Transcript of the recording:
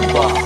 number.